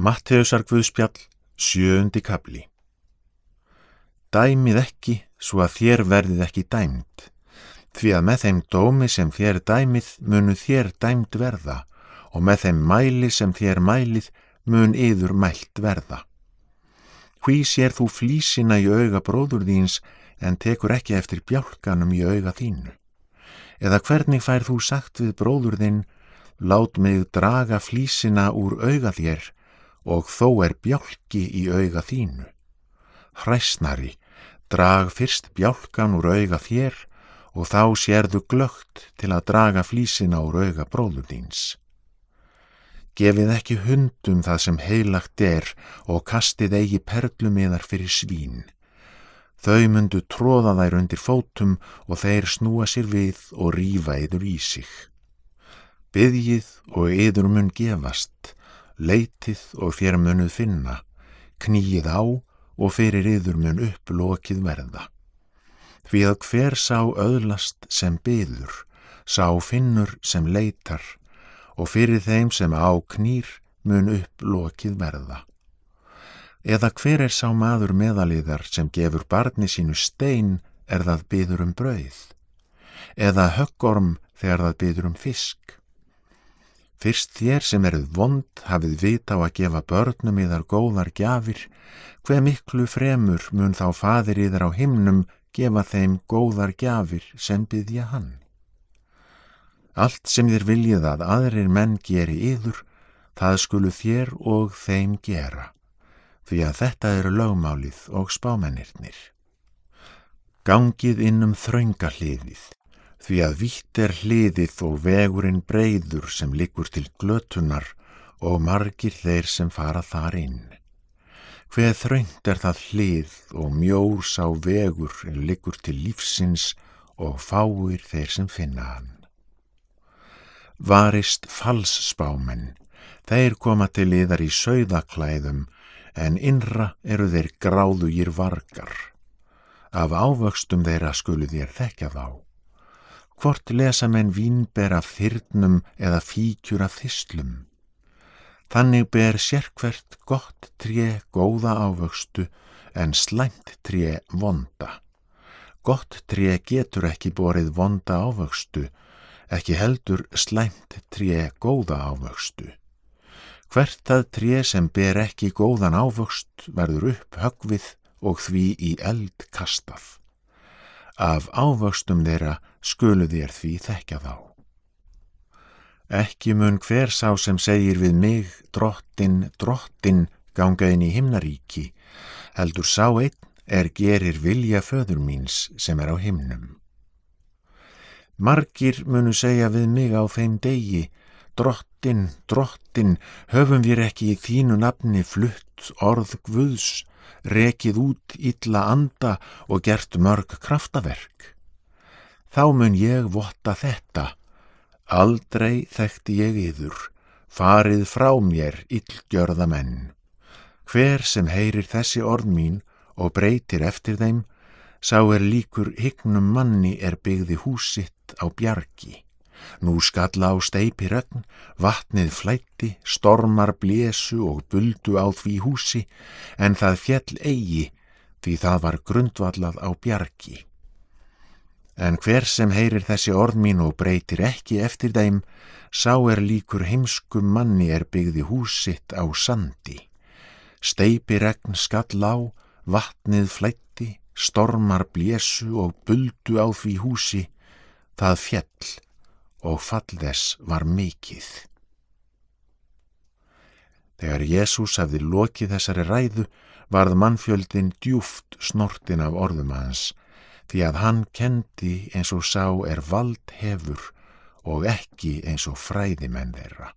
Matteusar Guðspjall, sjöundi kapli Dæmið ekki svo að þér verðið ekki dæmt, því að með þeim dómi sem þér dæmið munu þér dæmt verða og með þeim mæli sem þér mælið mun yður mælt verða. Hví sér þú flísina í auga bróður þíns en tekur ekki eftir bjálkanum í auga þínu? Eða hvernig fær þú sagt við bróður þinn, lát mig draga flísina úr auga þér og þó er bjálki í auga þínu. Hræsnari, drag fyrst bjálkan úr auga þér og þá sérðu glögt til að draga flísina úr auga bróður þíns. Gefið ekki hundum það sem heilagt er og kastið eigi perlumiðar fyrir svín. Þau myndu tróða þær undir fótum og þeir snúa sér við og rýfa yður í sig. Byðjið og yður mun gefast, leitið og þér munuð finna, knýið á og fyrir yður mun upp lokið verða. Því að hver sá öðlast sem byður, sá finnur sem leitar og fyrir þeim sem á knýr mun upp lokið verða. Eða hver er sá maður meðaliðar sem gefur barni sínu stein er það byður um brauð? Eða höggorm þegar það byður um fisk? Fyrst þér sem eruð vond hafið vita á að gefa börnum í þar góðar gjafir, hver miklu fremur mun þá fadir í þar á himnum gefa þeim góðar gjafir sem byggja hann. Allt sem þér viljið að aðrir menn geri yður, það skulu þér og þeim gera, því að þetta eru lögmálið og spámennirnir. Gangið innum þraunga hliðið, því að vitt er hliðið og vegurinn breyður sem liggur til glötunar og margir þeir sem fara þar inn. Hveð þraungt er það hlið og mjór sá vegur en liggur til lífsins og fáir þeir sem finna hann. Varist falsspámen, þeir koma til yðar í sögðaklæðum en innra eru þeir gráðugir vargar. Af ávöxtum þeirra skulu þér þekka þá hvort lesa menn vínber af þyrnum eða fíkjur af þyslum. Þannig ber sérkvert gott tré góða ávöxtu en slæmt tré vonda. Gott tré getur ekki borið vonda ávöxtu, ekki heldur slæmt tré góða ávöxtu. Hvert það tré sem ber ekki góðan ávöxt verður upp högvið og því í eld kastað. Af ávöxtum þeirra skulu þér því þekkja þá. Ekki mun hver sá sem segir við mig, drottin, drottin, ganga inn í himnaríki, heldur sá einn er gerir vilja föður míns sem er á himnum. Margir munu segja við mig á þeim degi, drottin, drottin, höfum við ekki í þínu nafni flutt orð Guðs, rekið út illa anda og gert mörg kraftaverk þá mun ég votta þetta. Aldrei þekkti ég yður, farið frá mér illgjörða menn. Hver sem heyrir þessi orð mín og breytir eftir þeim, sá er líkur hyggnum manni er byggði húsitt á bjargi. Nú skalla á steipi rögn, vatnið flætti, stormar blésu og buldu á því húsi, en það fjell eigi, því það var grundvallað á bjargi. En hver sem heyrir þessi orð mín og breytir ekki eftir þeim, sá er líkur heimskum manni er byggði húsitt á sandi. Steipi regn skall á, vatnið flætti, stormar blésu og buldu á því húsi, það fjell og fallðess var mikið. Þegar Jésús hafði lokið þessari ræðu, varð mannfjöldin djúft snortin af orðum hans, því að hann kendi eins og sá er vald hefur og ekki eins og fræðimenn þeirra.